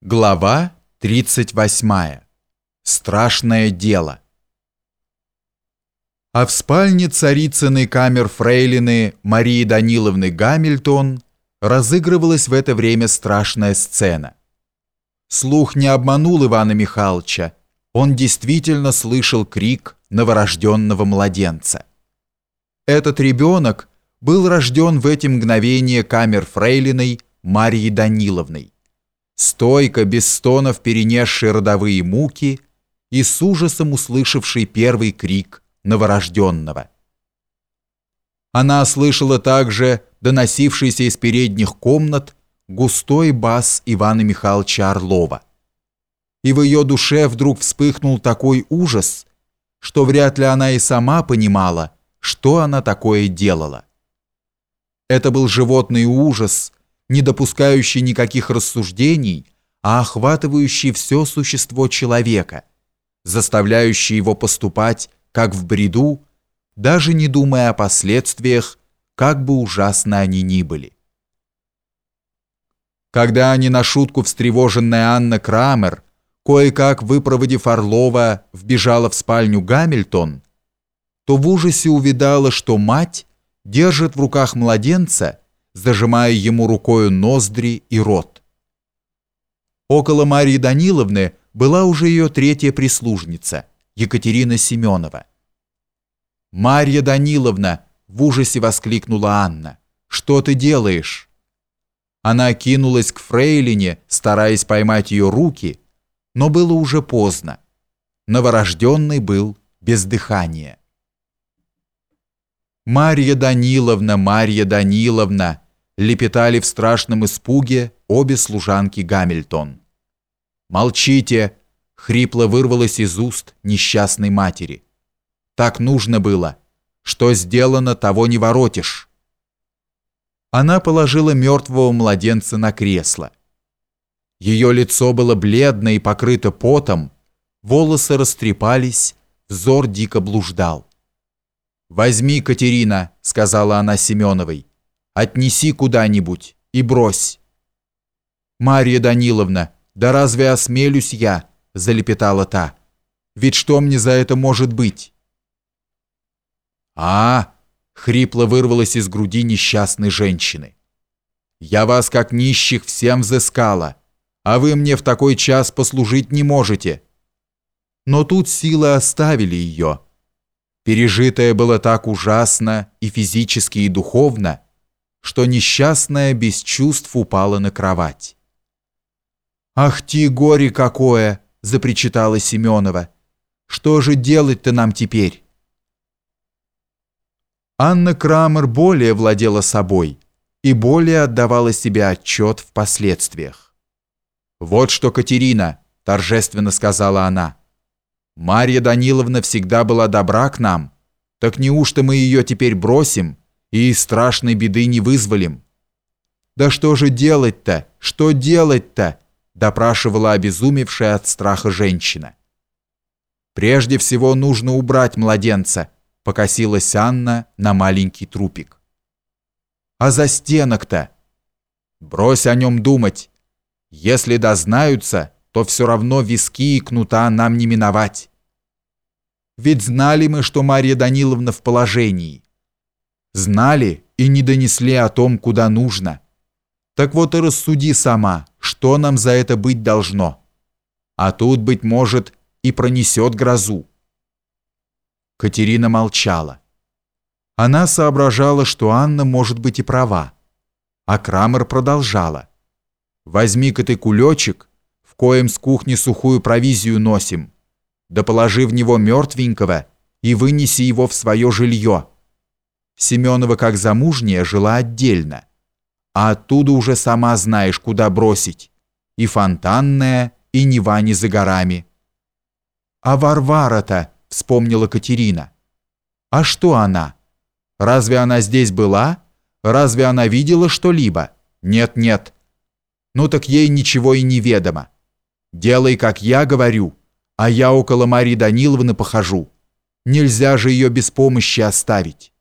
Глава 38. Страшное дело. А в спальне царицыной камер фрейлины Марии Даниловны Гамильтон разыгрывалась в это время страшная сцена. Слух не обманул Ивана Михайловича. Он действительно слышал крик новорожденного младенца. Этот ребенок был рожден в эти мгновения камер фрейлиной Марии Даниловной стойко, без стонов перенесший родовые муки и с ужасом услышавший первый крик новорожденного. Она слышала также доносившийся из передних комнат густой бас Ивана Михайловича Орлова. И в ее душе вдруг вспыхнул такой ужас, что вряд ли она и сама понимала, что она такое делала. Это был животный ужас – не допускающий никаких рассуждений, а охватывающий все существо человека, заставляющий его поступать, как в бреду, даже не думая о последствиях, как бы ужасно они ни были. Когда не на шутку встревоженная Анна Крамер, кое-как выпроводив Орлова, вбежала в спальню Гамильтон, то в ужасе увидала, что мать держит в руках младенца зажимая ему рукою ноздри и рот. Около Марии Даниловны была уже ее третья прислужница, Екатерина Семенова. «Марья Даниловна!» — в ужасе воскликнула Анна. «Что ты делаешь?» Она кинулась к фрейлине, стараясь поймать ее руки, но было уже поздно. Новорожденный был без дыхания. «Марья Даниловна, Марья Даниловна!» Лепетали в страшном испуге обе служанки Гамильтон. «Молчите!» — хрипло вырвалось из уст несчастной матери. «Так нужно было. Что сделано, того не воротишь». Она положила мертвого младенца на кресло. Ее лицо было бледно и покрыто потом, волосы растрепались, взор дико блуждал. «Возьми, Катерина», — сказала она Семеновой, отнеси куда-нибудь и брось. Марья Даниловна, да разве осмелюсь я, залепетала та. Ведь что мне за это может быть? А, хрипло вырвалось из груди несчастной женщины. Я вас как нищих всем взыскала, а вы мне в такой час послужить не можете. Но тут силы оставили ее. Пережитое было так ужасно и физически, и духовно, что несчастная без чувств упала на кровать. «Ах ты, горе какое!» – запричитала Семенова. «Что же делать-то нам теперь?» Анна Крамер более владела собой и более отдавала себе отчет в последствиях. «Вот что, Катерина!» – торжественно сказала она. «Марья Даниловна всегда была добра к нам. Так неужто мы ее теперь бросим?» И страшной беды не вызволим. Да что же делать-то? Что делать-то? допрашивала обезумевшая от страха женщина. Прежде всего нужно убрать младенца, покосилась Анна на маленький трупик. А за стенок-то? Брось о нем думать. Если дознаются, то все равно виски и кнута нам не миновать. Ведь знали мы, что Марья Даниловна в положении знали и не донесли о том, куда нужно. Так вот и рассуди сама, что нам за это быть должно. А тут, быть может, и пронесет грозу. Катерина молчала. Она соображала, что Анна может быть и права. А Крамер продолжала. «Возьми-ка ты кулечек, в коем с кухни сухую провизию носим, да положи в него мертвенького и вынеси его в свое жилье» Семенова, как замужняя, жила отдельно. А оттуда уже сама знаешь, куда бросить. И фонтанная, и Нева не за горами. «А Варвара-то», — вспомнила Катерина. «А что она? Разве она здесь была? Разве она видела что-либо? Нет-нет. Ну так ей ничего и не ведомо. Делай, как я говорю, а я около Марии Даниловны похожу. Нельзя же ее без помощи оставить».